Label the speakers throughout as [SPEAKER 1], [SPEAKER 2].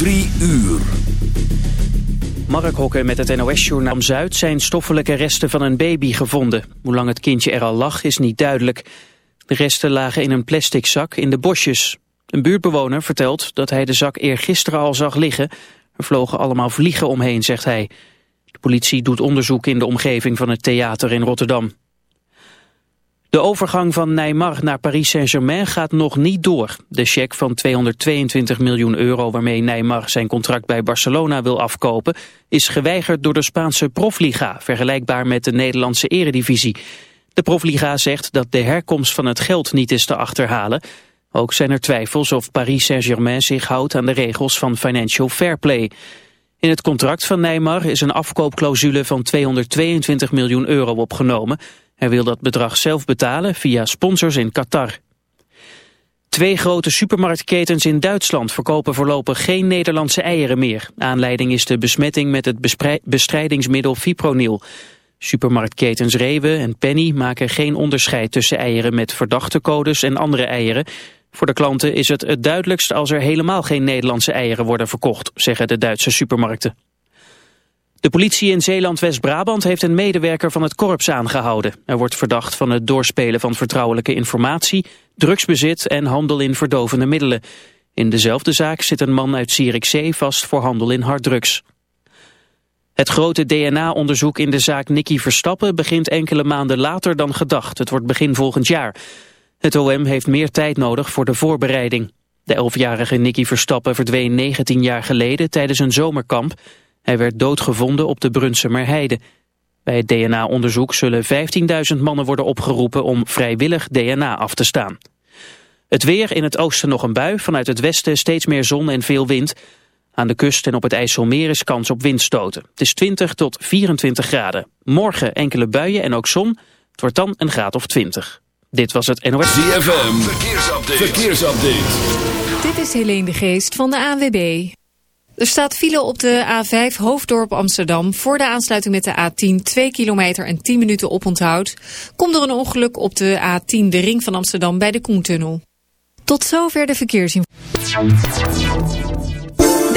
[SPEAKER 1] Drie uur.
[SPEAKER 2] Mark Hokke met het NOS-journaal Zuid zijn stoffelijke resten van een baby gevonden. Hoe lang het kindje er al lag is niet duidelijk. De resten lagen in een plastic zak in de bosjes. Een buurtbewoner vertelt dat hij de zak eergisteren al zag liggen. Er vlogen allemaal vliegen omheen, zegt hij. De politie doet onderzoek in de omgeving van het theater in Rotterdam. De overgang van Neymar naar Paris Saint-Germain gaat nog niet door. De cheque van 222 miljoen euro waarmee Neymar zijn contract bij Barcelona wil afkopen... is geweigerd door de Spaanse Profliga, vergelijkbaar met de Nederlandse eredivisie. De Profliga zegt dat de herkomst van het geld niet is te achterhalen. Ook zijn er twijfels of Paris Saint-Germain zich houdt aan de regels van Financial Fair Play. In het contract van Neymar is een afkoopclausule van 222 miljoen euro opgenomen... Hij wil dat bedrag zelf betalen via sponsors in Qatar. Twee grote supermarktketens in Duitsland verkopen voorlopig geen Nederlandse eieren meer. Aanleiding is de besmetting met het bestrijdingsmiddel fipronil. Supermarktketens Rewe en Penny maken geen onderscheid tussen eieren met verdachte codes en andere eieren. Voor de klanten is het het duidelijkst als er helemaal geen Nederlandse eieren worden verkocht, zeggen de Duitse supermarkten. De politie in Zeeland-West-Brabant heeft een medewerker van het korps aangehouden. Er wordt verdacht van het doorspelen van vertrouwelijke informatie, drugsbezit en handel in verdovende middelen. In dezelfde zaak zit een man uit Zierikzee vast voor handel in harddrugs. Het grote DNA-onderzoek in de zaak Nicky Verstappen begint enkele maanden later dan gedacht. Het wordt begin volgend jaar. Het OM heeft meer tijd nodig voor de voorbereiding. De elfjarige Nicky Verstappen verdween 19 jaar geleden tijdens een zomerkamp. Hij werd doodgevonden op de Brunsumer Heide. Bij het DNA-onderzoek zullen 15.000 mannen worden opgeroepen om vrijwillig DNA af te staan. Het weer, in het oosten nog een bui, vanuit het westen steeds meer zon en veel wind. Aan de kust en op het IJsselmeer is kans op windstoten. Het is 20 tot 24 graden. Morgen enkele buien en ook zon. Het wordt dan een graad of 20. Dit was het NOS.
[SPEAKER 1] ZFM, verkeersupdate. verkeersupdate.
[SPEAKER 3] Dit is Helene de Geest van de ANWB. Er staat file op de A5 Hoofddorp Amsterdam voor de aansluiting met de A10 2 kilometer en 10 minuten oponthoud. Komt er een ongeluk op de A10 de ring van Amsterdam bij de Koentunnel. Tot zover de verkeersinformatie.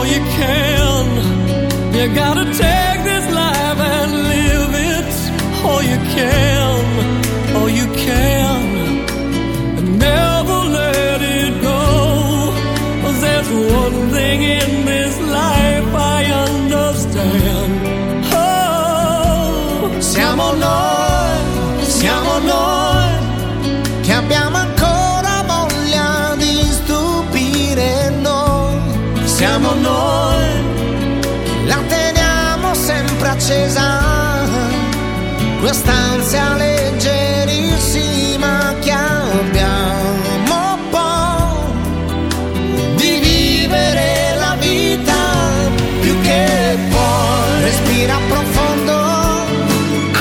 [SPEAKER 4] all you can. You gotta take this life and live it all you can, all you can. And never let it go. There's one thing in this.
[SPEAKER 5] siamo noi, la teniamo sempre accesa, quest'ansia leggerissima che abbiamo po' di vivere la vita più che puoi, respira profondo,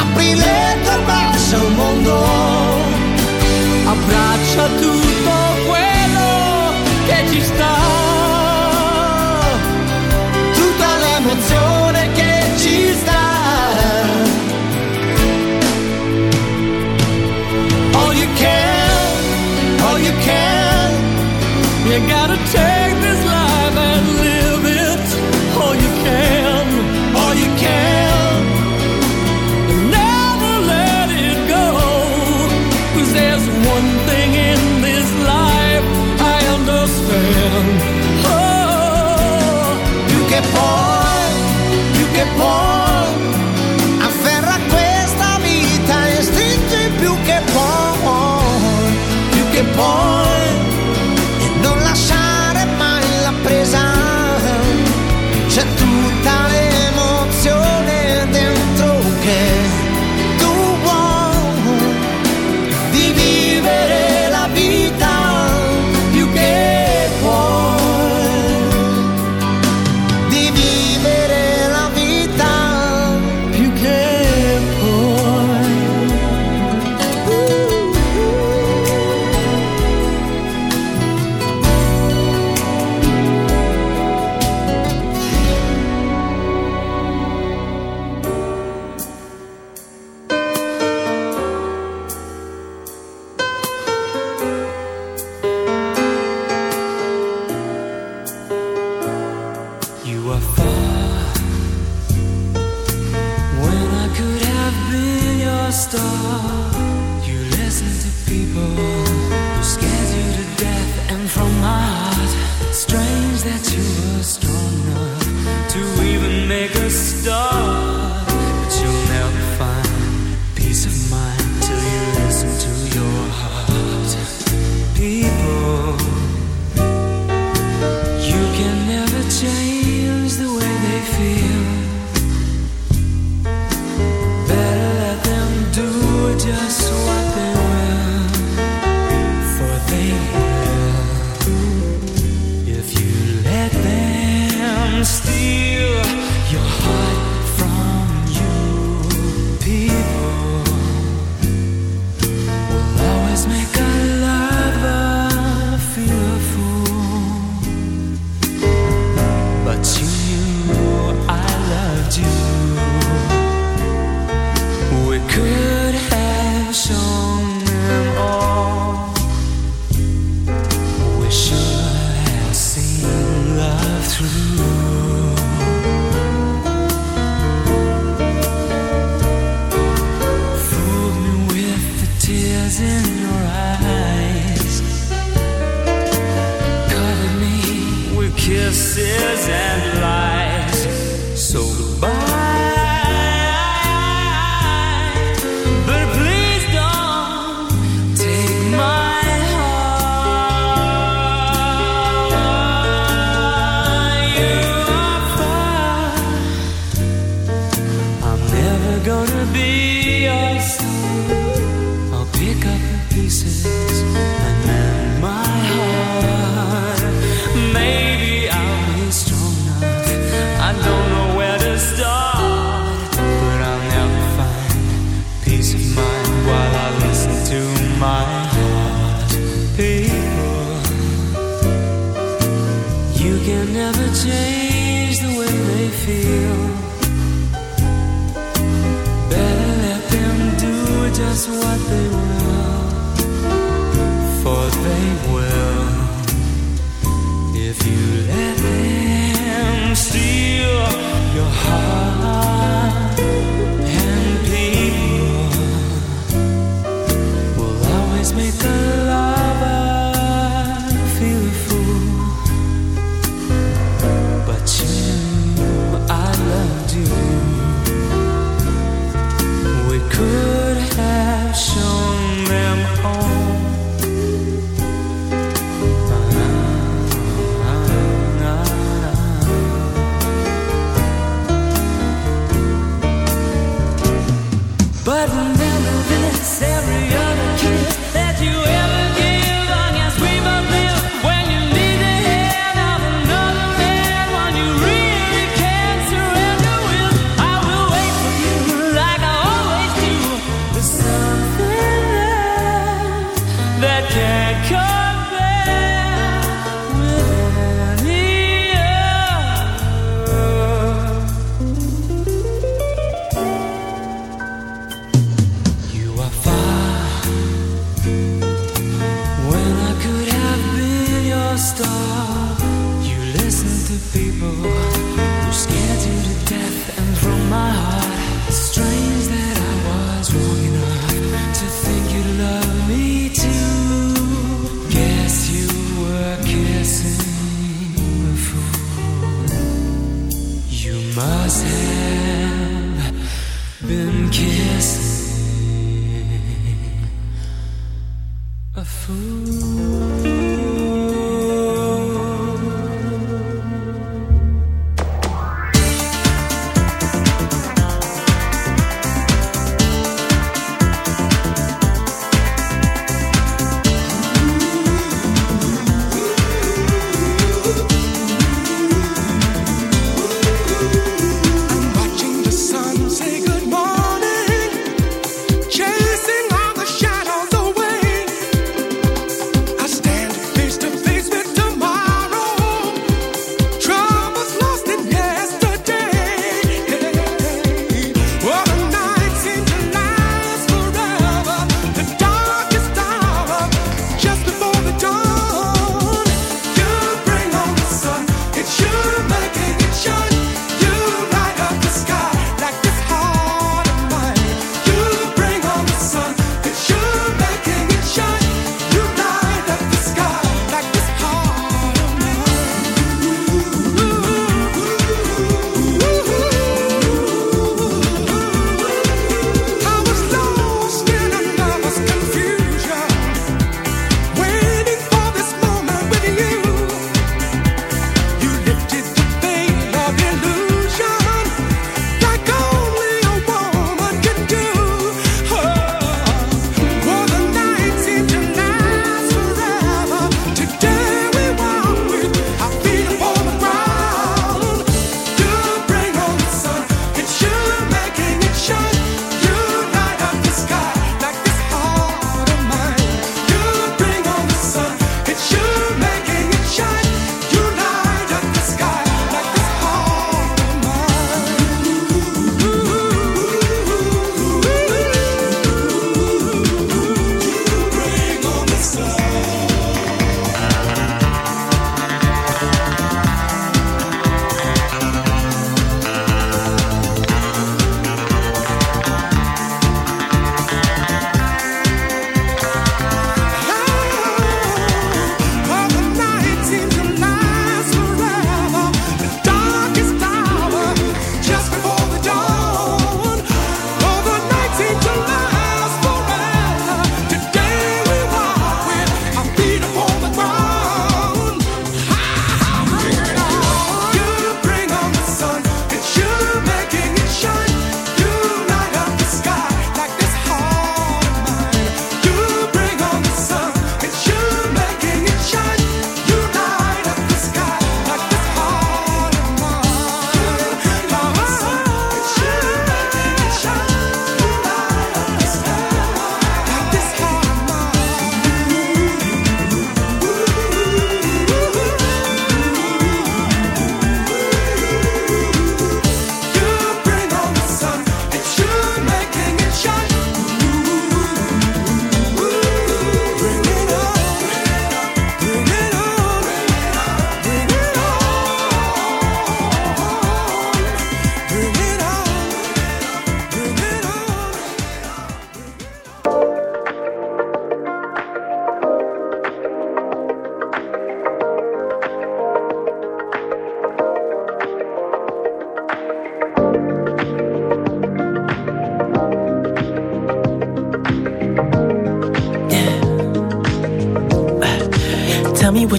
[SPEAKER 5] apri le tue braccia al mondo,
[SPEAKER 4] abbraccia tu. gotta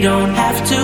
[SPEAKER 6] don't have to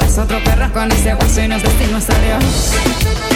[SPEAKER 7] Es
[SPEAKER 8] otro perro con ese hueso y nos
[SPEAKER 7] destino a
[SPEAKER 1] Dios.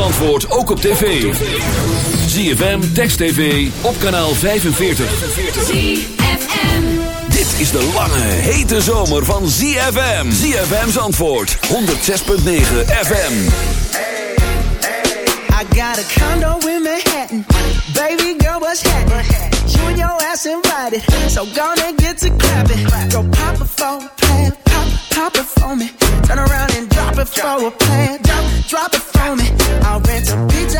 [SPEAKER 1] Zandvoort ook op tv. ZFM, Text TV, op kanaal 45. ZFM. Dit is de lange, hete zomer van ZFM. ZFM Zandvoort, 106.9 FM.
[SPEAKER 9] I got a condo in Manhattan. Baby girl, what's happening? You and your ass invited. So gonna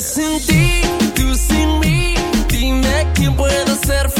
[SPEAKER 10] sin ti, tú sin mí, dime quién puede ser feliz.